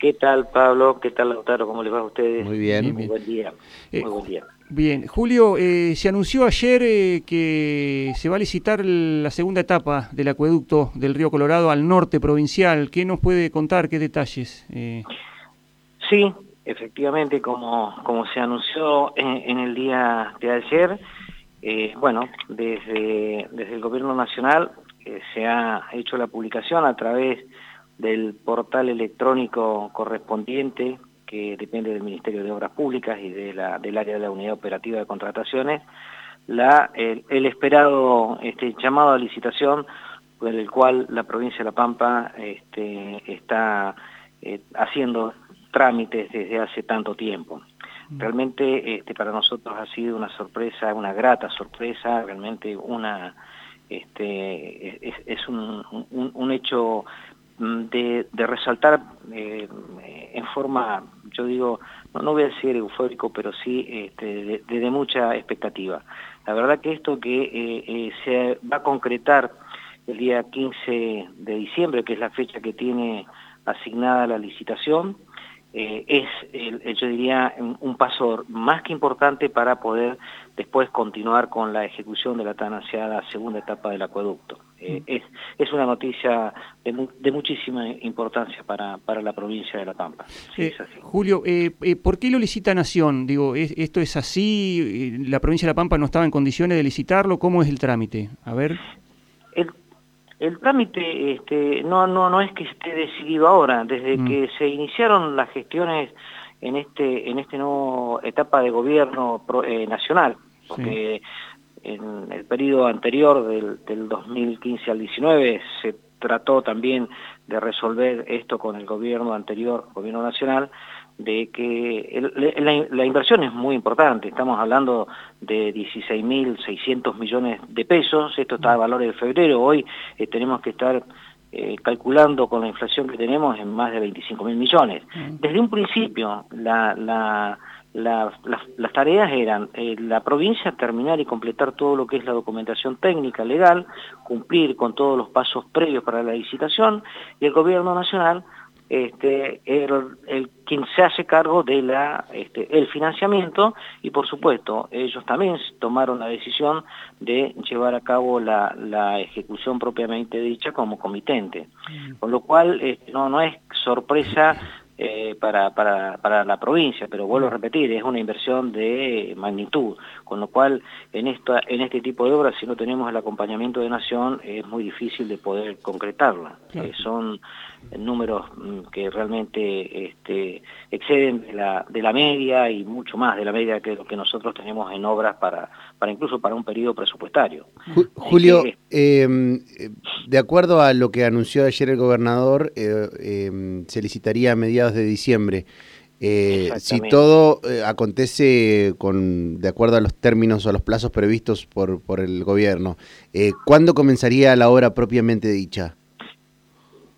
¿Qué tal, Pablo? ¿Qué tal, Lautaro? ¿Cómo les va a ustedes? Muy bien. Muy buen día. Eh, Muy buen día. Bien, Julio, eh, se anunció ayer eh, que se va a licitar la segunda etapa del acueducto del río Colorado al norte provincial. ¿Qué nos puede contar? ¿Qué detalles? Eh, Sí, efectivamente, como, como se anunció en, en el día de ayer, eh, bueno, desde, desde el Gobierno Nacional se ha hecho la publicación a través del portal electrónico correspondiente que depende del Ministerio de Obras Públicas y de la, del área de la Unidad Operativa de Contrataciones, la, el, el esperado este, llamado a licitación por el cual la provincia de La Pampa este, está eh, haciendo trámites desde hace tanto tiempo. Realmente este, para nosotros ha sido una sorpresa, una grata sorpresa, realmente una este, es, es un, un, un, hecho de, resaltar eh, en forma, yo digo, no, no, voy a decir eufórico, pero sí este, de, mucha expectativa. La verdad que esto que eh, eh, se va a concretar el día 15 de diciembre, que es la fecha que tiene asignada la licitación, es, yo diría, un, paso más que importante para poder después continuar con la ejecución de la tan ansiada segunda etapa del acueducto. Eh, es, es, una noticia de, de, muchísima importancia para, para la provincia de La Pampa. Sí, eh, Julio, eh, ¿por qué lo licita Nación? Digo, ¿es, ¿esto es así? ¿La provincia de La Pampa no estaba en condiciones de licitarlo? ¿Cómo es el trámite? A ver. El, el trámite este, no, no, no es que esté decidido ahora, desde mm. que se iniciaron las gestiones en este en este nuevo etapa de gobierno pro, eh, nacional, porque sí. En el periodo anterior del, del 2015 al 19 se trató también de resolver esto con el gobierno anterior, gobierno nacional, de que el, la, la, inversión es muy importante, estamos hablando de 16.600 millones de pesos, esto está a valores de febrero, hoy eh, tenemos que estar eh, calculando con la inflación que tenemos en más de 25.000 millones. Desde un principio la, la, la, las tareas eran eh, la provincia terminar y completar todo lo que es la documentación técnica legal, cumplir con todos los pasos previos para la licitación y el gobierno nacional este, el, el, quien se hace cargo de la este, el financiamiento y por supuesto ellos también tomaron la decisión de llevar a cabo la, la ejecución propiamente dicha como comitente mm. con lo cual este, no no es sorpresa eh, para, para, para la provincia, pero vuelvo a repetir, es una inversión de magnitud, con lo cual en, esta, en este tipo de obras, si no tenemos el acompañamiento de Nación, es muy difícil de poder concretarla. Eh, son números que realmente este, exceden de la, de la media y mucho más de la media que lo que nosotros tenemos en obras para, para incluso para un periodo presupuestario. Julio, que, eh, de acuerdo a lo que anunció ayer el gobernador, eh, eh, se licitaría a mediados de diciembre. Eh, si todo eh, acontece con de acuerdo a los términos o a los plazos previstos por, por el gobierno, eh, ¿cuándo comenzaría la obra propiamente dicha?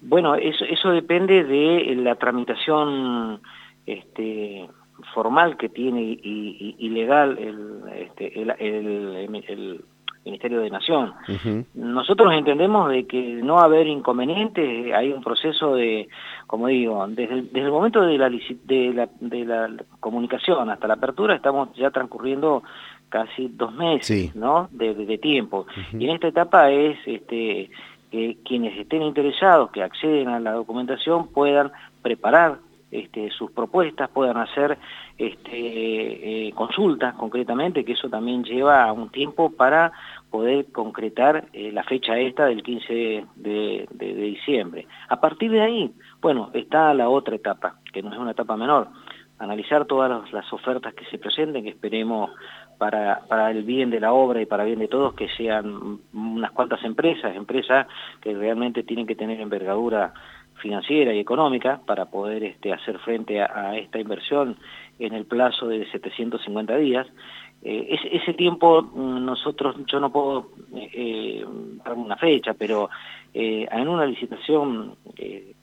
Bueno, eso, eso depende de la tramitación este, formal que tiene y, y, y legal el, este, el, el, el, Ministerio de Nación. Uh -huh. Nosotros entendemos de que no va a haber inconvenientes, hay un proceso de, como digo, desde el, desde el momento de la, de, la, de la comunicación hasta la apertura estamos ya transcurriendo casi dos meses sí. ¿no? de, tiempo. Uh -huh. Y en esta etapa es este, que quienes estén interesados, que acceden a la documentación, puedan preparar este, sus propuestas, puedan hacer este, eh, consultas concretamente, que eso también lleva un tiempo para poder concretar eh, la fecha esta del 15 de, diciembre. A partir de ahí, bueno, está la otra etapa, que no es una etapa menor, analizar todas las, las ofertas que se presenten, que esperemos para, para el bien de la obra y para el bien de todos que sean unas cuantas empresas, empresas que realmente tienen que tener envergadura financiera y económica para poder este, hacer frente a, esta inversión en el plazo de 750 días. Eh, ese, tiempo mm, nosotros, yo no puedo eh, dar una fecha, pero eh, en una licitación eh,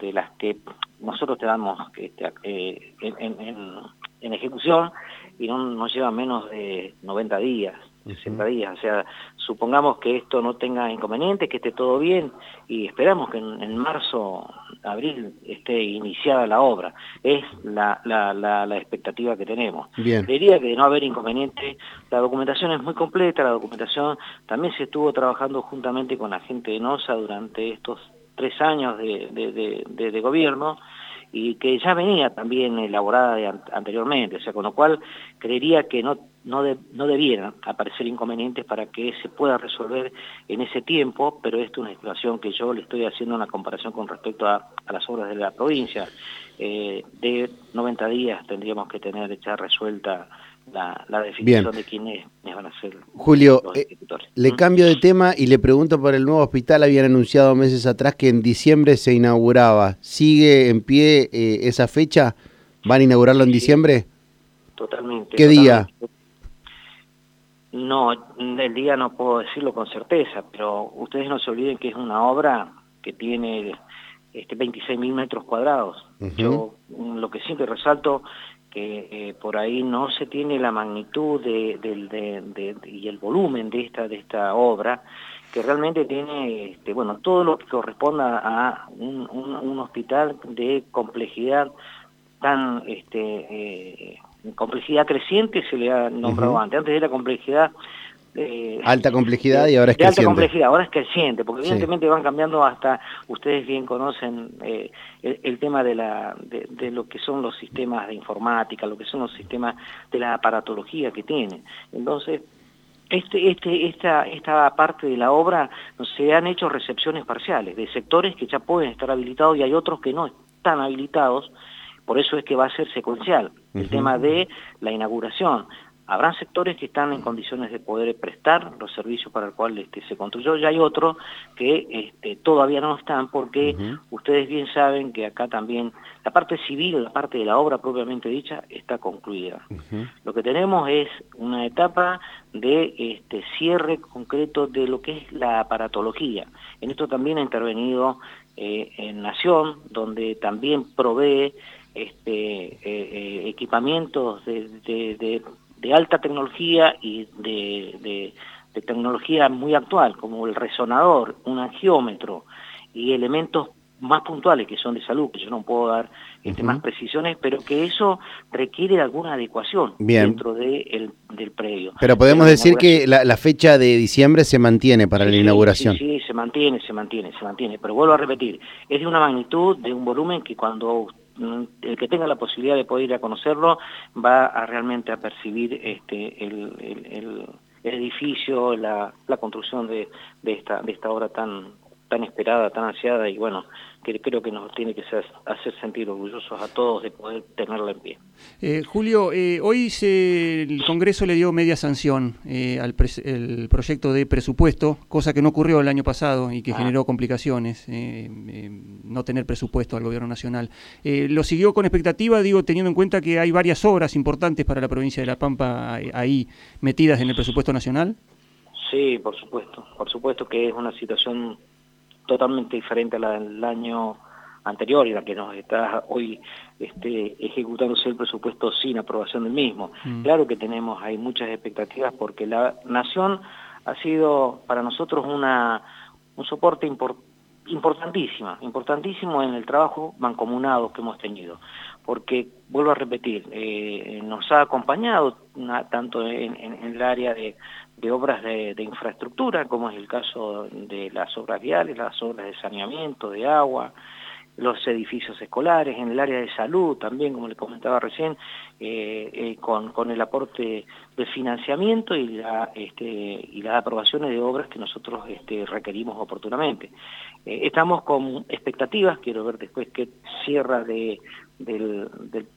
de las que nosotros te damos este, en, en, en, ejecución y no nos lleva menos de 90 días. 60 días. O sea, supongamos que esto no tenga inconvenientes, que esté todo bien y esperamos que en, marzo, abril esté iniciada la obra. Es la, la, la, expectativa que tenemos. Bien. Diría que de no haber inconvenientes, la documentación es muy completa, la documentación también se estuvo trabajando juntamente con la gente de NOSA durante estos tres años de, de, de gobierno y que ya venía también elaborada anteriormente, o sea, con lo cual creería que no, no, no debieran aparecer inconvenientes para que se pueda resolver en ese tiempo, pero esto es una situación que yo le estoy haciendo una comparación con respecto a, las obras de la provincia. Eh, de 90 días tendríamos que tener ya resuelta la, definición de quiénes van a ser Julio, eh, le ¿Mm? cambio de tema y le pregunto por el nuevo hospital. Habían anunciado meses atrás que en diciembre se inauguraba. ¿Sigue en pie eh, esa fecha? ¿Van a inaugurarlo en diciembre? Totalmente. ¿Qué día? No, el día no puedo decirlo con certeza, pero ustedes no se olviden que es una obra que tiene este 26 mil metros cuadrados. Yo lo que siempre resalto que eh, por ahí no se tiene la magnitud de, y el volumen de esta, de esta obra, que realmente tiene este, bueno, todo lo que corresponda a un, hospital de complejidad tan este, eh, complejidad creciente se le ha nombrado antes. Antes de la complejidad eh, alta complejidad y ahora es creciente. alta complejidad, ahora es creciente, porque evidentemente van cambiando hasta, ustedes bien conocen eh, el, tema de, la, de, lo que son los sistemas de informática, lo que son los sistemas de la aparatología que tienen. Entonces, este, este, esta, esta parte de la obra se han hecho recepciones parciales de sectores que ya pueden estar habilitados y hay otros que no están habilitados, por eso es que va a ser secuencial el tema de la inauguración. Habrán sectores que están en condiciones de poder prestar los servicios para el cual este, se construyó y hay otros que este, todavía no están porque ustedes bien saben que acá también la parte civil, la parte de la obra propiamente dicha está concluida. Lo que tenemos es una etapa de este, cierre concreto de lo que es la aparatología. En esto también ha intervenido eh, en Nación, donde también provee este, eh, eh, equipamientos de de alta tecnología y de, tecnología muy actual, como el resonador, un angiómetro y elementos más puntuales que son de salud, que yo no puedo dar este, más precisiones, pero que eso requiere alguna adecuación dentro de del predio. Pero podemos decir que la, fecha de diciembre se mantiene para la inauguración. Sí, sí, se mantiene, se mantiene, se mantiene, pero vuelvo a repetir, es de una magnitud, de un volumen que cuando el que tenga la posibilidad de poder ir a conocerlo va a realmente a percibir este el, edificio, la, la construcción de, de, esta, de esta obra tan, tan esperada, tan ansiada y bueno, que creo que nos tiene que hacer sentir orgullosos a todos de poder tenerla en pie. Eh, Julio, eh, hoy se, el Congreso le dio media sanción eh, al el proyecto de presupuesto, cosa que no ocurrió el año pasado y que ah. generó complicaciones, no tener presupuesto al Gobierno Nacional. ¿Lo siguió con expectativa, digo, teniendo en cuenta que hay varias obras importantes para la provincia de La Pampa ahí metidas en el presupuesto nacional? Sí, por supuesto, por supuesto que es una situación totalmente diferente a la del año anterior y la que nos está hoy este, ejecutándose el presupuesto sin aprobación del mismo. Mm. Claro que tenemos hay muchas expectativas porque la Nación ha sido para nosotros una, un soporte importantísimo, importantísimo en el trabajo mancomunado que hemos tenido, porque, vuelvo a repetir, eh, nos ha acompañado tanto en, el área de, obras de, infraestructura, como es el caso de las obras viales, las obras de saneamiento, de agua, los edificios escolares, en el área de salud también, como le comentaba recién, eh, eh, con, con, el aporte de financiamiento y, la, este, y las aprobaciones de obras que nosotros este, requerimos oportunamente. Eh, estamos con expectativas, quiero ver después qué cierra de, del,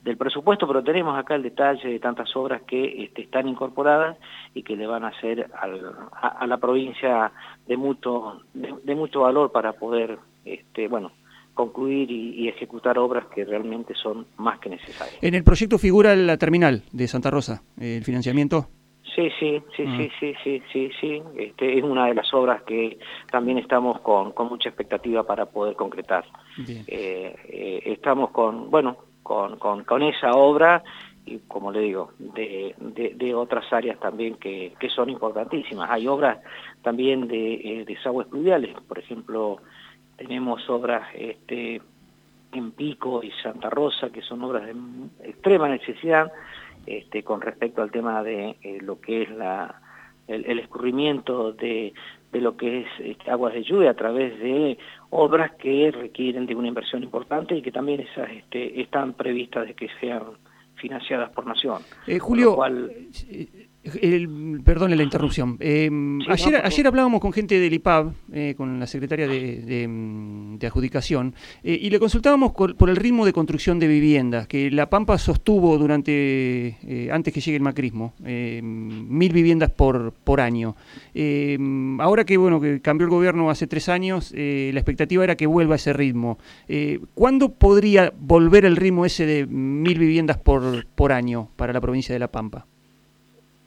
del, presupuesto, pero tenemos acá el detalle de tantas obras que este, están incorporadas y que le van a hacer a, la provincia de mucho, de, mucho valor para poder, este, bueno, concluir y, ejecutar obras que realmente son más que necesarias. En el proyecto figura la terminal de Santa Rosa, el financiamiento. Sí, sí, sí, ah. sí, sí, sí, sí, sí. Este, es una de las obras que también estamos con, con mucha expectativa para poder concretar. Eh, eh, estamos con, bueno, con, con, con esa obra y como le digo, de, de, otras áreas también que, que, son importantísimas. Hay obras también de eh, desagües pluviales, por ejemplo, tenemos obras este, en Pico y Santa Rosa, que son obras de extrema necesidad este, con respecto al tema de eh, lo que es la, el, escurrimiento de, de, lo que es este, aguas de lluvia a través de obras que requieren de una inversión importante y que también esas este, están previstas de que sean financiadas por Nación. Eh, Julio, el, perdone la interrupción. Eh, ayer, ayer hablábamos con gente del IPAB, eh, con la secretaria de, mm, adjudicación, eh, y le consultábamos por, el ritmo de construcción de viviendas, que La Pampa sostuvo durante, antes que llegue el macrismo, mil viviendas por, por año. ahora que, bueno, que cambió el gobierno hace tres años, la expectativa era que vuelva ese ritmo. ¿Cuándo podría volver el ritmo ese de mil viviendas por, por año para la provincia de La Pampa?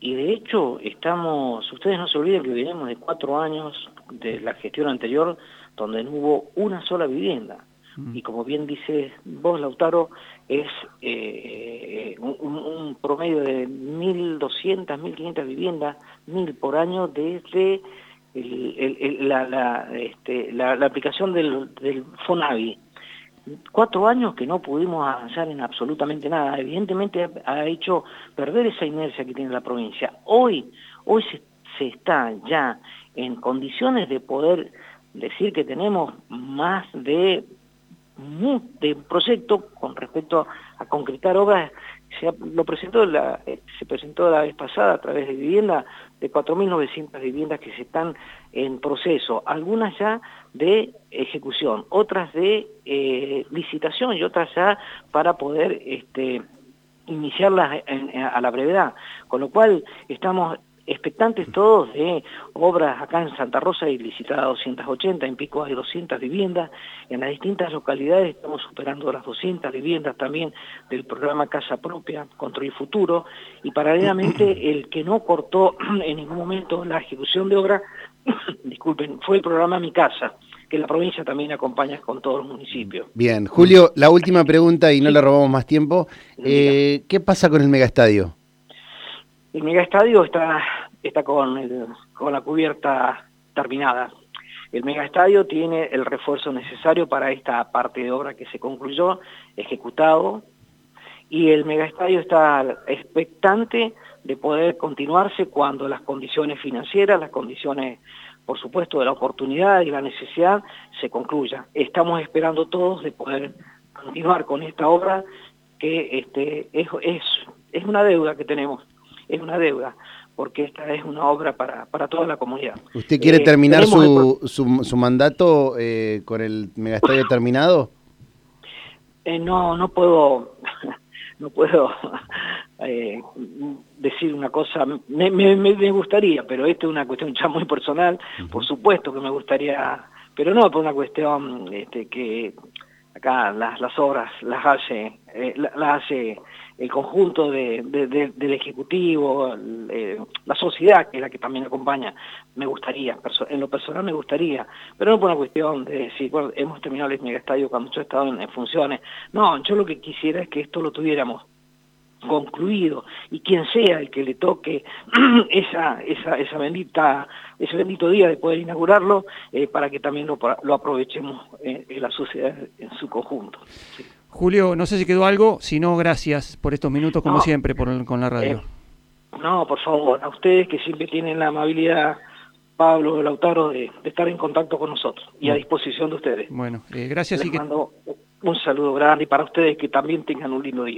Y de hecho, estamos, ustedes no se olviden que venimos de cuatro años de la gestión anterior donde no hubo una sola vivienda. Mm. Y como bien dice vos, Lautaro, es eh, un, promedio de 1.200, 1.500 viviendas, 1.000 por año desde la, este, la, la, aplicación del, del FONAVI cuatro años que no pudimos avanzar en absolutamente nada. Evidentemente ha, hecho perder esa inercia que tiene la provincia. Hoy, hoy se, se está ya en condiciones de poder decir que tenemos más de, de proyecto con respecto a concretar obras se, lo presentó la, eh, se presentó la vez pasada a través de vivienda, de 4.900 viviendas que se están en proceso, algunas ya de ejecución, otras de eh, licitación y otras ya para poder este, iniciarlas a la brevedad. Con lo cual estamos expectantes todos de obras acá en Santa Rosa hay licitada 280, en Pico hay 200 viviendas, en las distintas localidades estamos superando las 200 viviendas también del programa Casa Propia, Construir Futuro, y paralelamente el que no cortó en ningún momento la ejecución de obra, disculpen, fue el programa Mi Casa, que la provincia también acompaña con todos los municipios. Bien, Julio, la última pregunta y no le robamos más tiempo. Eh, ¿Qué pasa con el megaestadio? El megaestadio está, está con, con la cubierta terminada. El megaestadio tiene el refuerzo necesario para esta parte de obra que se concluyó, ejecutado, y el megaestadio está expectante de poder continuarse cuando las condiciones financieras, las condiciones, por supuesto, de la oportunidad y la necesidad se concluyan. Estamos esperando todos de poder continuar con esta obra que este, es, es, es una deuda que tenemos es una deuda, porque esta es una obra para, para toda la comunidad. ¿Usted quiere eh, terminar su, su, mandato eh, con el megastadio terminado? Eh, no, no puedo, no puedo decir una cosa, me, me, gustaría, pero esta es una cuestión ya muy personal, por supuesto que me gustaría, pero no por una cuestión este, que acá las, las obras las hace, las hace el conjunto de, del Ejecutivo, eh, la sociedad, que es la que también acompaña, me gustaría, en lo personal me gustaría, pero no por una cuestión de decir, bueno, hemos terminado el estadio cuando yo he estado en, funciones. No, yo lo que quisiera es que esto lo tuviéramos concluido y quien sea el que le toque esa, esa, esa bendita, ese bendito día de poder inaugurarlo, eh, para que también lo, lo aprovechemos en, la sociedad en su conjunto. Julio, no sé si quedó algo, si no, gracias por estos minutos, como siempre, por, con la radio. Eh, no, por favor, a ustedes que siempre tienen la amabilidad, Pablo, Lautaro, de, estar en contacto con nosotros y a disposición de ustedes. Bueno, eh, gracias. Les y mando un saludo grande y para ustedes que también tengan un lindo día.